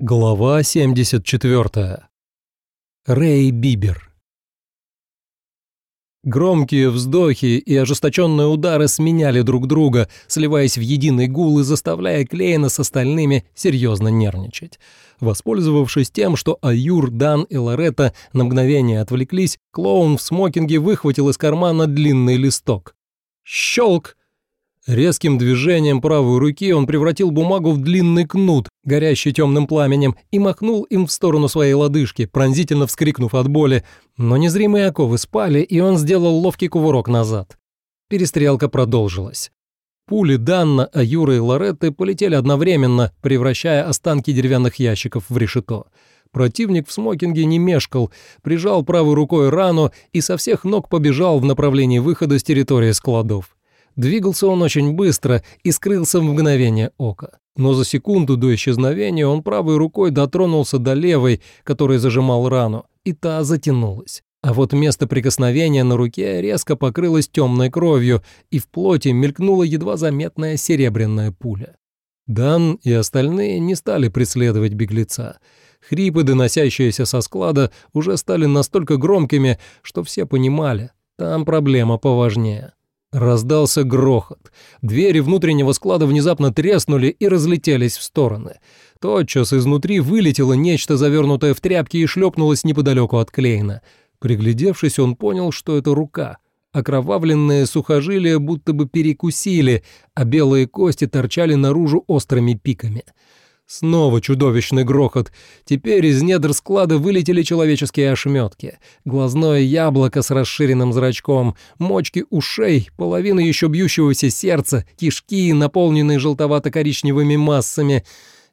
Глава 74. Рэй Бибер. Громкие вздохи и ожесточенные удары сменяли друг друга, сливаясь в единый гул и заставляя Клейна с остальными серьезно нервничать. Воспользовавшись тем, что Аюр, Дан и Лоретта на мгновение отвлеклись, клоун в смокинге выхватил из кармана длинный листок. Щелк! Резким движением правой руки он превратил бумагу в длинный кнут, горящий темным пламенем, и махнул им в сторону своей лодыжки, пронзительно вскрикнув от боли. Но незримые оковы спали, и он сделал ловкий кувырок назад. Перестрелка продолжилась. Пули Данна, Аюры и Лоретты полетели одновременно, превращая останки деревянных ящиков в решето. Противник в смокинге не мешкал, прижал правой рукой рану и со всех ног побежал в направлении выхода с территории складов. Двигался он очень быстро и скрылся в мгновение ока. Но за секунду до исчезновения он правой рукой дотронулся до левой, которая зажимал рану, и та затянулась. А вот место прикосновения на руке резко покрылось темной кровью, и в плоти мелькнула едва заметная серебряная пуля. Дан и остальные не стали преследовать беглеца. Хрипы, доносящиеся со склада, уже стали настолько громкими, что все понимали, там проблема поважнее. Раздался грохот. Двери внутреннего склада внезапно треснули и разлетелись в стороны. Тотчас изнутри вылетело нечто, завернутое в тряпки, и шлепнулось неподалеку от Клейна. Приглядевшись, он понял, что это рука. Окровавленные сухожилия будто бы перекусили, а белые кости торчали наружу острыми пиками. Снова чудовищный грохот. Теперь из недр склада вылетели человеческие ошметки. Глазное яблоко с расширенным зрачком, мочки ушей, половина еще бьющегося сердца, кишки, наполненные желтовато-коричневыми массами.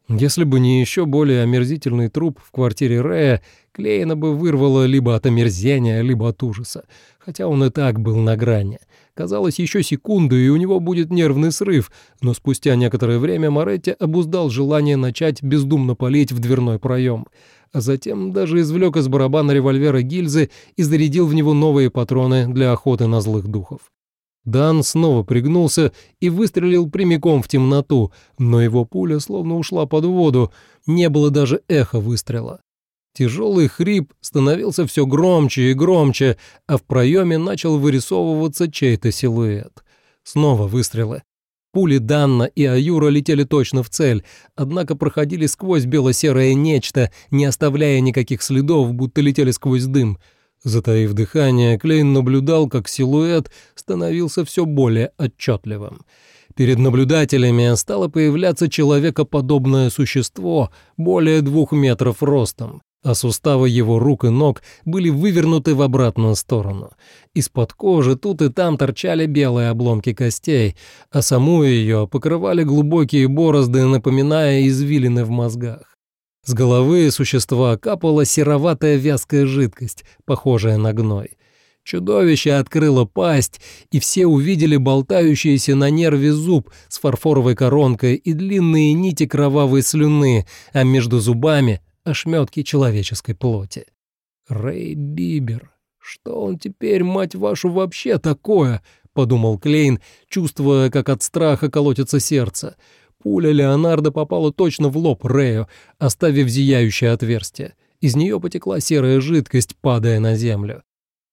Если бы не еще более омерзительный труп в квартире Рэя, Клейна бы вырвало либо от омерзения, либо от ужаса, хотя он и так был на грани. Казалось, еще секунду, и у него будет нервный срыв, но спустя некоторое время Моретти обуздал желание начать бездумно палить в дверной проем, а затем даже извлек из барабана револьвера гильзы и зарядил в него новые патроны для охоты на злых духов. Дан снова пригнулся и выстрелил прямиком в темноту, но его пуля словно ушла под воду, не было даже эха выстрела. Тяжелый хрип становился все громче и громче, а в проеме начал вырисовываться чей-то силуэт. Снова выстрелы. Пули Данна и Аюра летели точно в цель, однако проходили сквозь бело-серое нечто, не оставляя никаких следов, будто летели сквозь дым. Затаив дыхание, Клейн наблюдал, как силуэт становился все более отчетливым. Перед наблюдателями стало появляться человекоподобное существо, более двух метров ростом а суставы его рук и ног были вывернуты в обратную сторону. Из-под кожи тут и там торчали белые обломки костей, а саму ее покрывали глубокие борозды, напоминая извилины в мозгах. С головы существа капала сероватая вязкая жидкость, похожая на гной. Чудовище открыло пасть, и все увидели болтающийся на нерве зуб с фарфоровой коронкой и длинные нити кровавой слюны, а между зубами ошметки человеческой плоти. Рэй Бибер. Что он теперь, мать вашу, вообще такое? подумал Клейн, чувствуя, как от страха колотится сердце. Пуля Леонардо попала точно в лоб Рэю, оставив зияющее отверстие. Из нее потекла серая жидкость, падая на землю.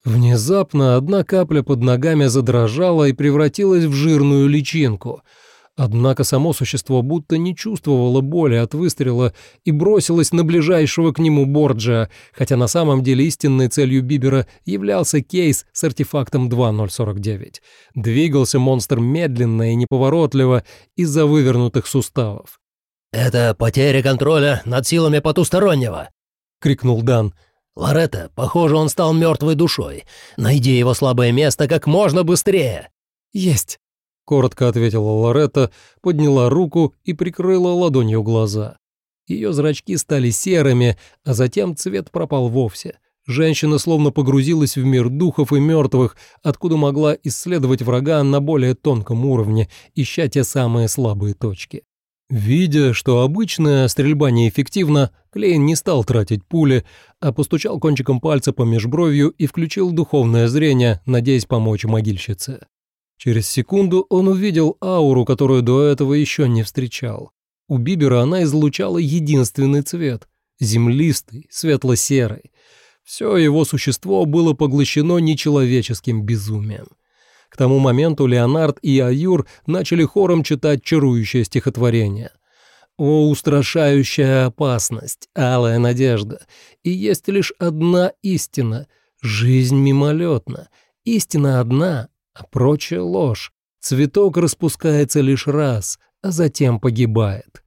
Внезапно одна капля под ногами задрожала и превратилась в жирную личинку — Однако само существо будто не чувствовало боли от выстрела и бросилось на ближайшего к нему Борджа, хотя на самом деле истинной целью Бибера являлся кейс с артефактом 2049. Двигался монстр медленно и неповоротливо из-за вывернутых суставов. «Это потеря контроля над силами потустороннего!» — крикнул Дан. «Лоретта, похоже, он стал мертвой душой. Найди его слабое место как можно быстрее!» «Есть!» — коротко ответила Лоретта, подняла руку и прикрыла ладонью глаза. Ее зрачки стали серыми, а затем цвет пропал вовсе. Женщина словно погрузилась в мир духов и мертвых, откуда могла исследовать врага на более тонком уровне, ища те самые слабые точки. Видя, что обычная стрельба неэффективна, Клейн не стал тратить пули, а постучал кончиком пальца по межбровью и включил духовное зрение, надеясь помочь могильщице. Через секунду он увидел ауру, которую до этого еще не встречал. У Бибера она излучала единственный цвет — землистый, светло-серый. Все его существо было поглощено нечеловеческим безумием. К тому моменту Леонард и Аюр начали хором читать чарующее стихотворение. «О, устрашающая опасность, алая надежда! И есть лишь одна истина — жизнь мимолетна. Истина одна, а прочая ложь. Цветок распускается лишь раз, а затем погибает.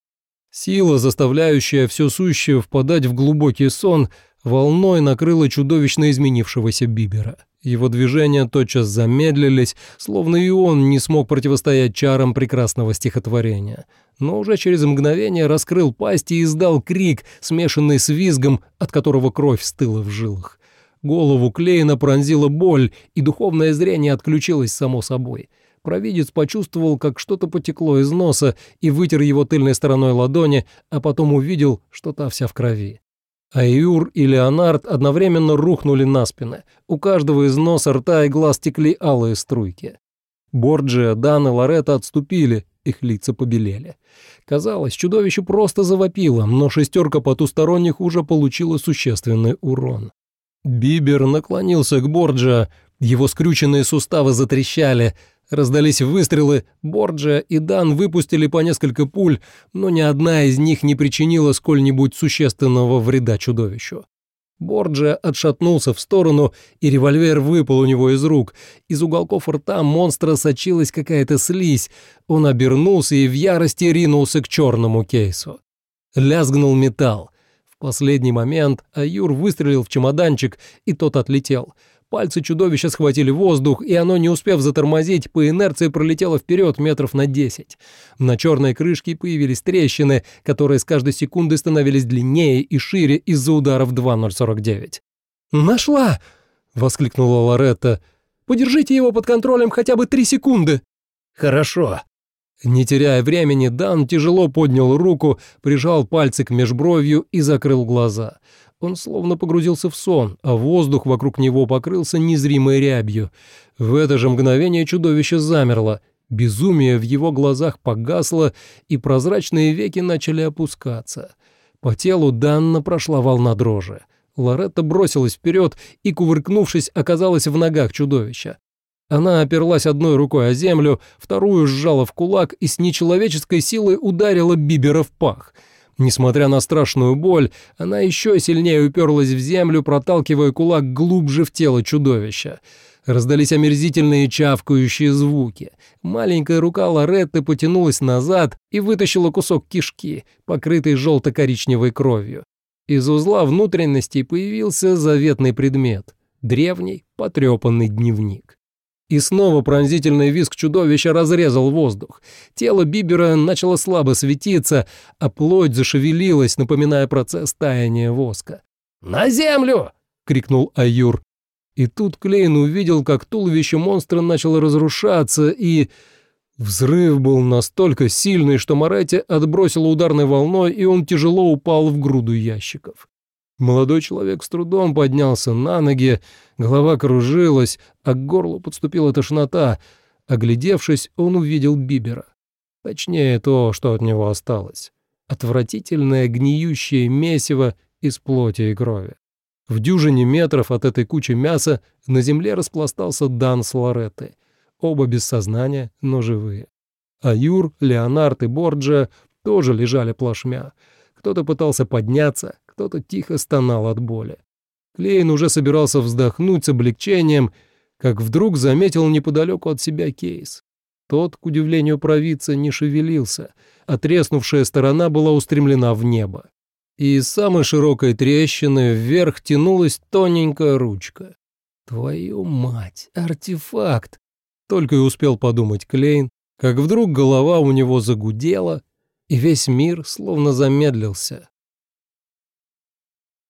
Сила, заставляющая все сущее впадать в глубокий сон, волной накрыла чудовищно изменившегося Бибера. Его движения тотчас замедлились, словно и он не смог противостоять чарам прекрасного стихотворения. Но уже через мгновение раскрыл пасть и издал крик, смешанный с визгом, от которого кровь стыла в жилах. Голову Клейна пронзила боль, и духовное зрение отключилось само собой. Провидец почувствовал, как что-то потекло из носа и вытер его тыльной стороной ладони, а потом увидел, что та вся в крови. Аюр и Леонард одновременно рухнули на спины. У каждого из носа, рта и глаз текли алые струйки. Борджия, Дан и Лоретта отступили, их лица побелели. Казалось, чудовище просто завопило, но шестерка потусторонних уже получила существенный урон. Бибер наклонился к Борджа, его скрюченные суставы затрещали, раздались выстрелы, Борджа и Дан выпустили по несколько пуль, но ни одна из них не причинила сколь-нибудь существенного вреда чудовищу. Борджа отшатнулся в сторону, и револьвер выпал у него из рук. Из уголков рта монстра сочилась какая-то слизь. Он обернулся и в ярости ринулся к черному кейсу. Лязгнул металл последний момент Аюр выстрелил в чемоданчик, и тот отлетел. Пальцы чудовища схватили воздух, и оно, не успев затормозить, по инерции пролетело вперед метров на десять. На черной крышке появились трещины, которые с каждой секундой становились длиннее и шире из-за ударов 2049. «Нашла!» — воскликнула Лоретта. «Подержите его под контролем хотя бы три секунды!» «Хорошо», не теряя времени, Дан тяжело поднял руку, прижал пальцы к межбровью и закрыл глаза. Он словно погрузился в сон, а воздух вокруг него покрылся незримой рябью. В это же мгновение чудовище замерло. Безумие в его глазах погасло, и прозрачные веки начали опускаться. По телу Данна прошла волна дрожи. Лоретта бросилась вперед и, кувыркнувшись, оказалась в ногах чудовища. Она оперлась одной рукой о землю, вторую сжала в кулак и с нечеловеческой силой ударила Бибера в пах. Несмотря на страшную боль, она еще сильнее уперлась в землю, проталкивая кулак глубже в тело чудовища. Раздались омерзительные чавкающие звуки. Маленькая рука Лоретты потянулась назад и вытащила кусок кишки, покрытый желто-коричневой кровью. Из узла внутренностей появился заветный предмет — древний потрепанный дневник. И снова пронзительный визг чудовища разрезал воздух. Тело Бибера начало слабо светиться, а плоть зашевелилась, напоминая процесс таяния воска. «На землю!» — крикнул Аюр. И тут Клейн увидел, как туловище монстра начало разрушаться, и... Взрыв был настолько сильный, что Моретти отбросило ударной волной, и он тяжело упал в груду ящиков. Молодой человек с трудом поднялся на ноги, голова кружилась, а к горлу подступила тошнота. Оглядевшись, он увидел Бибера. Точнее, то, что от него осталось. Отвратительное гниющее месиво из плоти и крови. В дюжине метров от этой кучи мяса на земле распластался Дан с Лореттой. Оба без сознания, но живые. А Юр, Леонард и Борджа тоже лежали плашмя. Кто-то пытался подняться, кто-то тихо стонал от боли. Клейн уже собирался вздохнуть с облегчением, как вдруг заметил неподалеку от себя кейс. Тот, к удивлению провидца, не шевелился, а треснувшая сторона была устремлена в небо. И из самой широкой трещины вверх тянулась тоненькая ручка. «Твою мать, артефакт!» Только и успел подумать Клейн, как вдруг голова у него загудела, и весь мир словно замедлился,